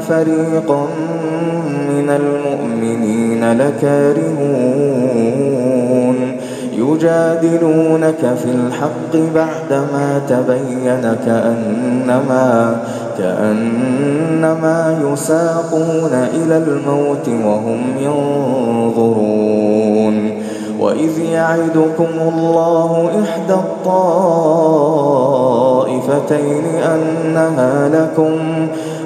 فريقا من المؤمنين لكارهون. يجادلونك في الحق بعدما تبين كأنما كأنما يساقون إلى الموت وهم ينظرون. وإذ يعدكم الله إحدى الطائفتين أنها لكم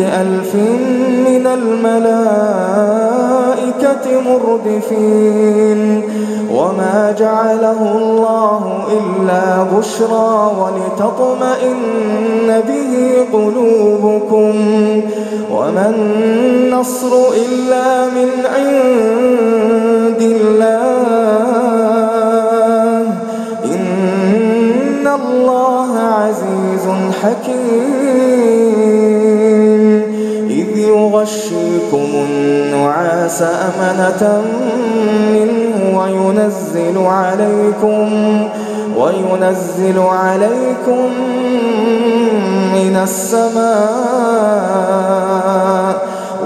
بألف من الملائكة مردفين. وما جعله الله إلا بشرى ولتطمئن به قلوبكم. وما النصر إلا من عند منه وينزل عليكم وينزل عليكم من السماء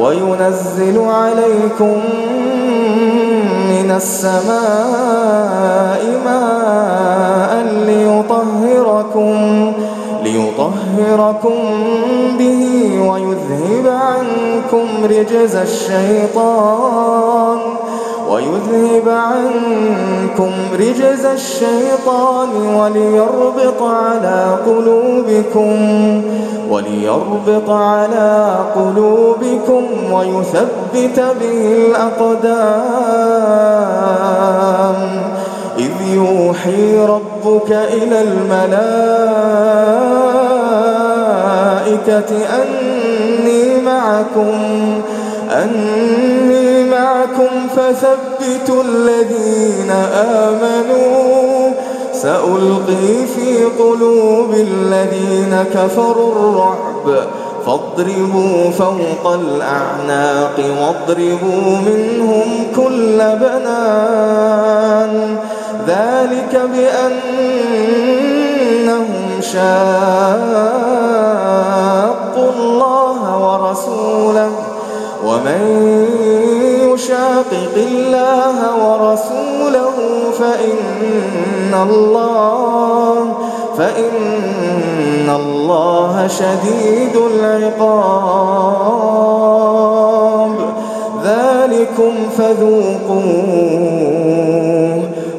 وينزل عليكم من السماء ماء ليطهركم به ويذهب عنكم رجز الشيطان ويذهب عنكم رجز الشيطان وليربط على قلوبكم وليربط على قلوبكم ويثبت به الأقدام إذ يوحي ربك إلى الملائكة أني معكم أني معكم فثبتوا الذين آمنوا. سألقي في قلوب الذين كفروا الرعب فاضربوا فوق الأعناق واضربوا منهم كل بنان. ذلك بأنهم شاقوا الله ورسوله ومن يشاقق الله ورسوله فإن الله فإن الله شديد العقاب. ذلكم فذوقوه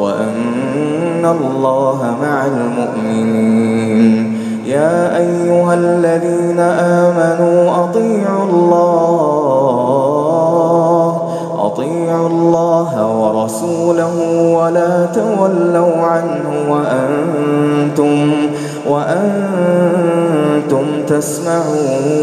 وأن الله مع المؤمنين. يا أيها الذين آمنوا أطيعوا الله أطيعوا الله ورسوله ولا تولوا عنه وأنتم وأنتم تسمعون.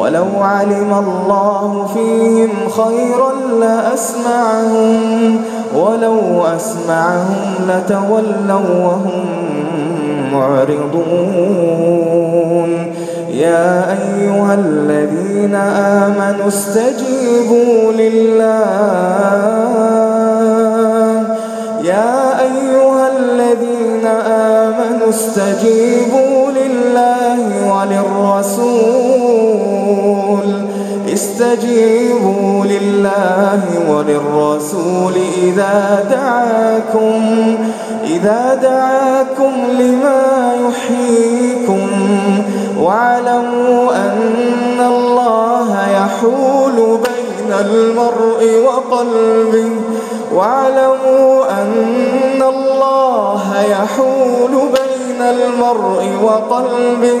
ولو علم الله فيهم خيرا لأسمعهم ولو أسمعهم لتولوا وهم معرضون. يا أيها الذين آمنوا استجيبوا لله. يا أيها الذين آمنوا استجيبوا لله وللرسول. استجيبوا لله وللرسول إذا دعاكم إذا دعاكم لما يحييكم. واعلموا أن الله يحول بين المرء وقلبه. واعلموا أن الله يحول بين المرء وقلبه.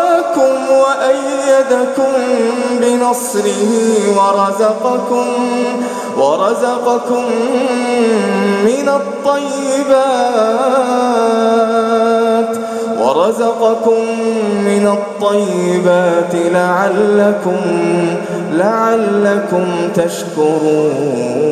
وأيدكم بنصره ورزقكم ورزقكم من الطيبات ورزقكم من الطيبات لعلكم لعلكم تشكرون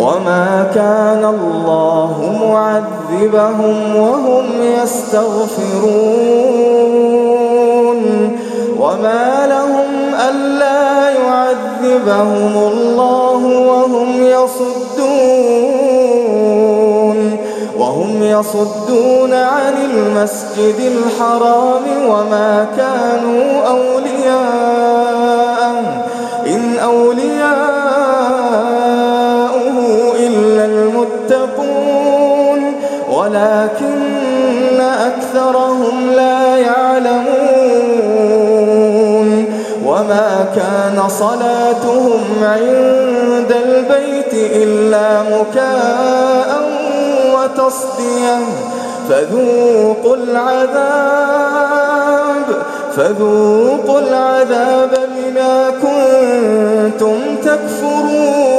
وما كان الله معذبهم وهم يستغفرون وما لهم ألا يعذبهم الله وهم يصدون وهم يصدون عن المسجد الحرام وما كانوا أولياء إن أولياؤه ولكن أكثرهم لا يعلمون وما كان صلاتهم عند البيت إلا مكاء وتصديا فذوقوا العذاب فذوقوا العذاب بما كنتم تكفرون.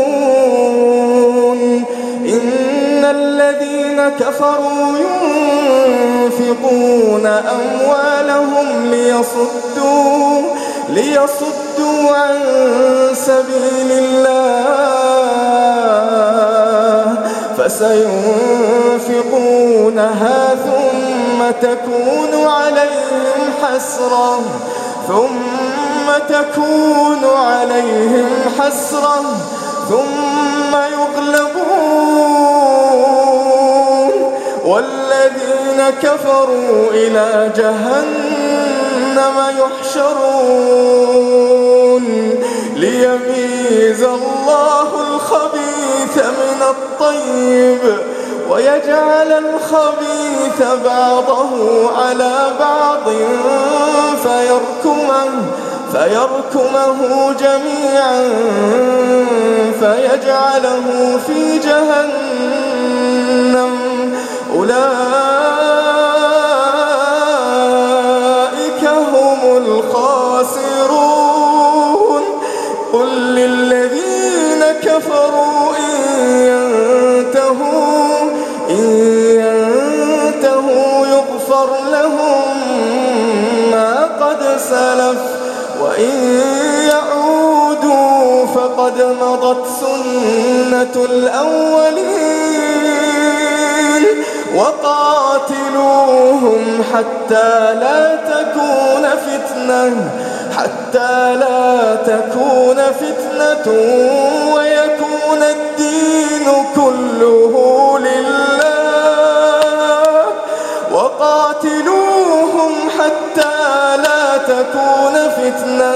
كفروا ينفقون أموالهم ليصدوا ليصدوا عن سبيل الله. فسينفقونها ثم تكون عليهم حسرة. ثم تكون عليهم حسرة. ثم يغلبون والذين كفروا إلى جهنم يحشرون ليميز الله الخبيث من الطيب ويجعل الخبيث بعضه على بعض فيركمه فيركمه جميعا فيجعله في جهنم أولئك مضت سنة الأولين وقاتلوهم حتى لا تكون فتنة حتى لا تكون فتنة ويكون الدين كله لله. وقاتلوهم حتى لا تكون فتنة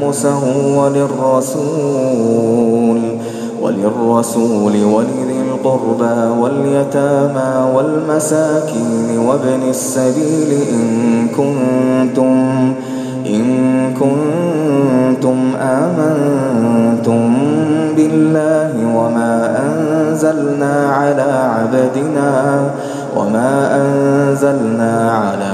خمسه وللرسول وللرسول ولذي القربى واليتامى والمساكين وابن السبيل إن كنتم إن كنتم آمنتم بالله وما أنزلنا على عبدنا وما أنزلنا على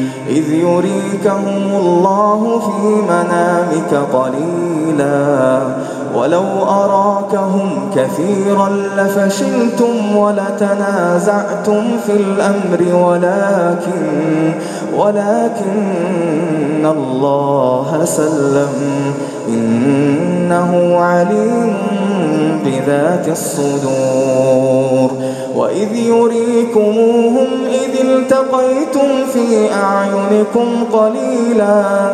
إذ يريكهم الله في منامك قليلا. ولو أراكهم كثيرا لفشلتم ولتنازعتم في الأمر ولكن ولكن الله سلم. إنه عليم بذات الصدور. وإذ يريكموهم إذ التقيتم في أعينكم قليلا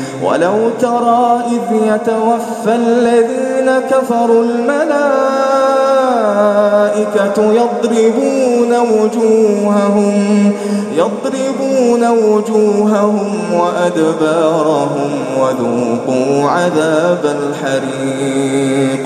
ولو ترى إذ يتوفى الذين كفروا الملائكة يضربون وجوههم يضربون وجوههم وأدبارهم وذوقوا عذاب الحريق.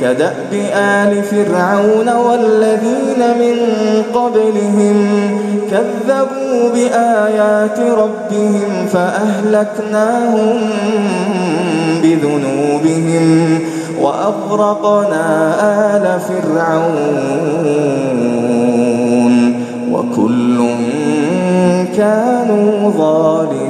كدأب آل فرعون والذين من قبلهم كذبوا بآيات ربهم فأهلكناهم بذنوبهم وأغرقنا آل فرعون وكل كانوا ظالمين.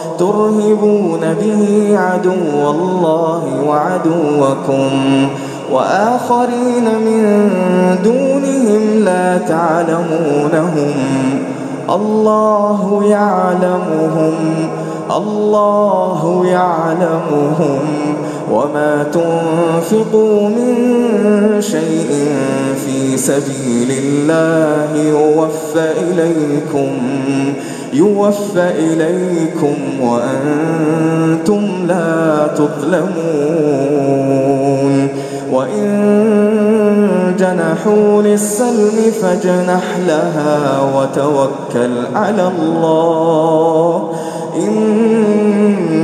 ترهبون به عدو الله وعدوكم وآخرين من دونهم لا تعلمونهم الله يعلمهم الله يعلمهم وما تنفقوا من شيء في سبيل الله يوفى إليكم يوفى إليكم وأنتم لا تظلمون. وإن جنحوا للسلم فاجنح لها وتوكل على الله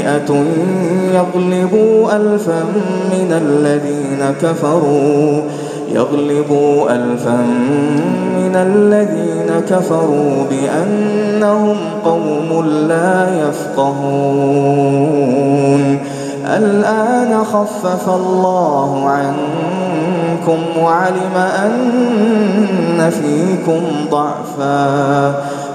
مئة يغلبوا ألفا من الذين كفروا يغلبوا ألفا من الذين كفروا بأنهم قوم لا يفقهون. الآن خفف الله عنكم وعلم أن فيكم ضعفا.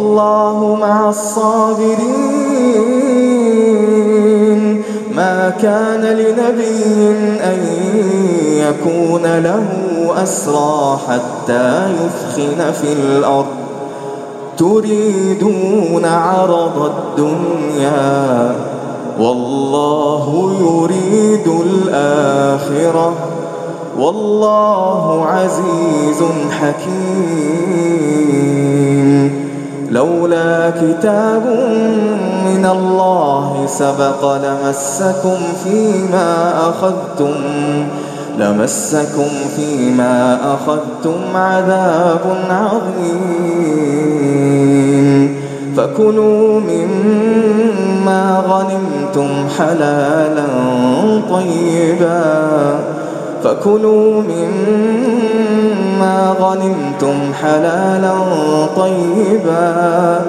والله مع الصابرين. ما كان لنبي أن يكون له أسرى حتى يثخن في الأرض. تريدون عرض الدنيا. والله يريد الآخرة. والله عزيز حكيم. لولا كتاب من الله سبق لمسكم فيما أخذتم لمسكم فيما أخذتم عذاب عظيم. فكلوا مما غنمتم حلالا طيبا. فكلوا مما غنمتم حلالا طيبا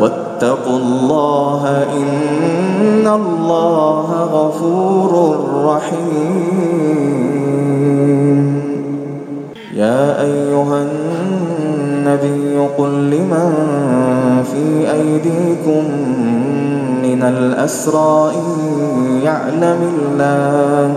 واتقوا الله إن الله غفور رحيم. يا أيها النبي قل لمن في أيديكم من الأسرى إن يعلم الله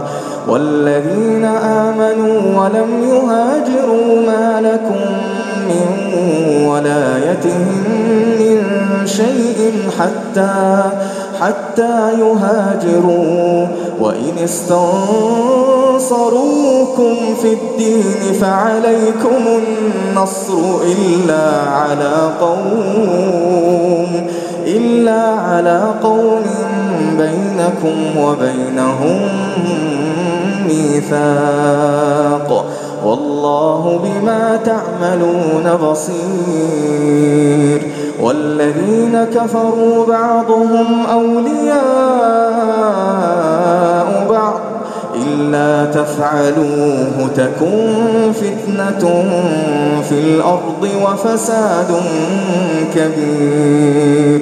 والذين آمنوا ولم يهاجروا ما لكم من ولايتهم من شيء حتى حتى يهاجروا. وإن استنصروكم في الدين فعليكم النصر إلا على قوم إلا على قوم بينكم وبينهم ميثاق. والله بما تعملون بصير. والذين كفروا بعضهم أولياء بعض. إلا تفعلوه تكن فتنة في الأرض وفساد كبير.